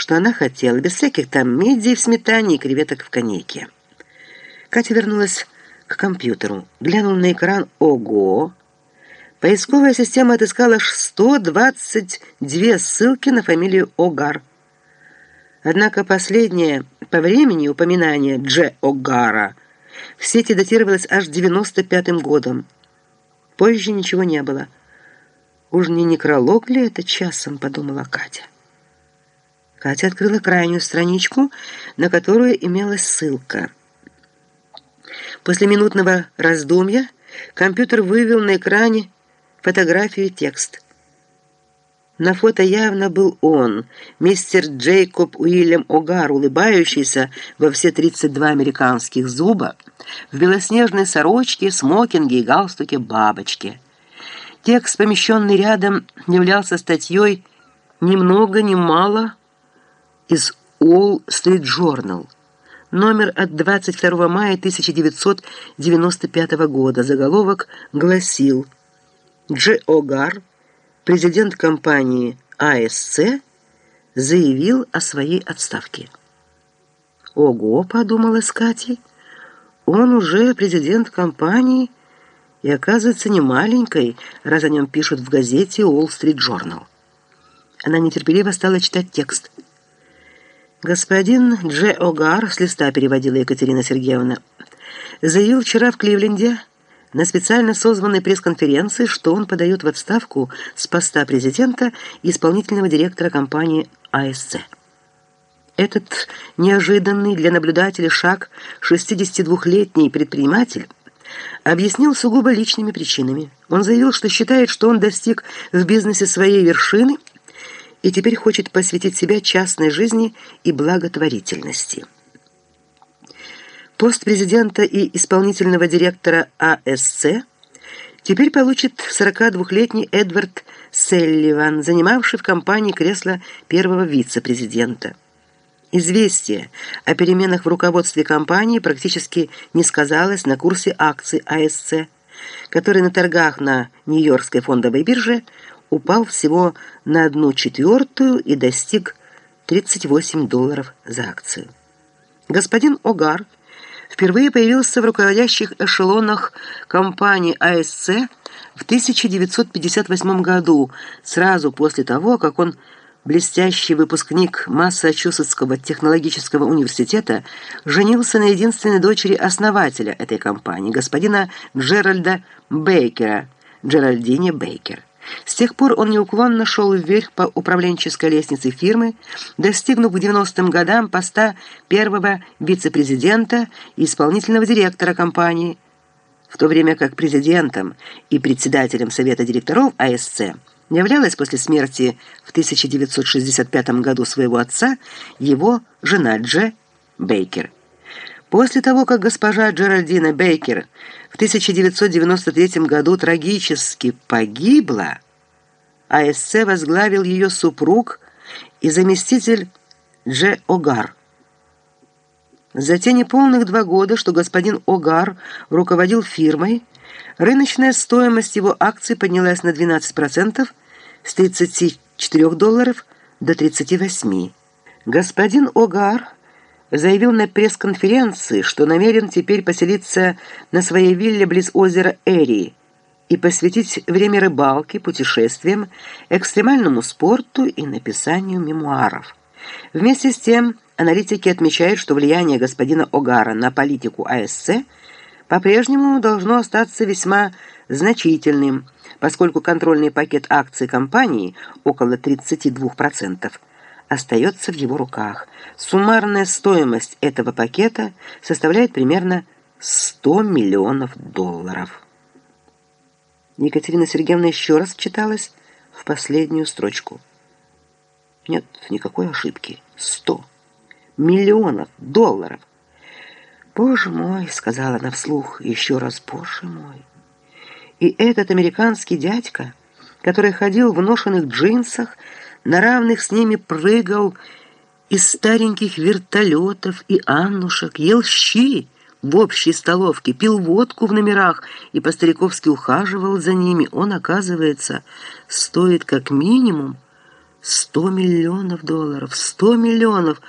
что она хотела, без всяких там мидий в сметане и креветок в коньяке. Катя вернулась к компьютеру, глянула на экран «Ого!». Поисковая система отыскала 122 ссылки на фамилию Огар. Однако последнее по времени упоминание Дже Огара в сети датировалось аж 95-м годом. Позже ничего не было. «Уж не некролог ли это часом?» — подумала Катя. Катя открыла крайнюю страничку, на которую имелась ссылка. После минутного раздумья компьютер вывел на экране фотографию и текст. На фото явно был он, мистер Джейкоб Уильям Огар, улыбающийся во все 32 американских зуба, в белоснежной сорочке, смокинге и галстуке бабочки. Текст, помещенный рядом, являлся статьей ни много ни мало из All Street Journal, номер от 22 мая 1995 года. Заголовок гласил «Дж. Огар, президент компании АСЦ, заявил о своей отставке». «Ого!» — подумала Скати — он уже президент компании и оказывается не маленькой, раз о нем пишут в газете Wall Street Journal. Она нетерпеливо стала читать текст. «Господин Дж. Огар», с листа переводила Екатерина Сергеевна, заявил вчера в Кливленде на специально созванной пресс-конференции, что он подает в отставку с поста президента и исполнительного директора компании АСЦ. Этот неожиданный для наблюдателя шаг 62-летний предприниматель объяснил сугубо личными причинами. Он заявил, что считает, что он достиг в бизнесе своей вершины и теперь хочет посвятить себя частной жизни и благотворительности. Пост президента и исполнительного директора АСЦ теперь получит 42-летний Эдвард Селливан, занимавший в компании кресло первого вице-президента. Известие о переменах в руководстве компании практически не сказалось на курсе акций АСЦ, который на торгах на Нью-Йоркской фондовой бирже упал всего на одну четвертую и достиг 38 долларов за акцию. Господин Огар впервые появился в руководящих эшелонах компании АСЦ в 1958 году, сразу после того, как он блестящий выпускник Массачусетского технологического университета, женился на единственной дочери основателя этой компании, господина Джеральда Бейкера, Джеральдине Бейкер. С тех пор он неуклонно шел вверх по управленческой лестнице фирмы, достигнув к 90-м годам поста первого вице-президента и исполнительного директора компании, в то время как президентом и председателем совета директоров АСЦ – являлась после смерти в 1965 году своего отца его жена Дже Бейкер. После того, как госпожа Джеральдина Бейкер в 1993 году трагически погибла, АСЦ возглавил ее супруг и заместитель Дже Огар. За те неполных два года, что господин Огар руководил фирмой, рыночная стоимость его акций поднялась на 12%, с 34 долларов до 38. Господин Огар заявил на пресс-конференции, что намерен теперь поселиться на своей вилле близ озера Эри и посвятить время рыбалке, путешествиям, экстремальному спорту и написанию мемуаров. Вместе с тем, аналитики отмечают, что влияние господина Огара на политику АСЦ по-прежнему должно остаться весьма значительным, поскольку контрольный пакет акций компании, около 32%, остается в его руках. Суммарная стоимость этого пакета составляет примерно 100 миллионов долларов. Екатерина Сергеевна еще раз вчиталась в последнюю строчку. Нет никакой ошибки. 100 миллионов долларов. «Боже мой!» — сказала она вслух. «Еще раз, боже мой!» И этот американский дядька, который ходил в ношенных джинсах, на равных с ними прыгал из стареньких вертолетов и аннушек, ел щи в общей столовке, пил водку в номерах и по-стариковски ухаживал за ними, он, оказывается, стоит как минимум Сто миллионов долларов! Сто миллионов!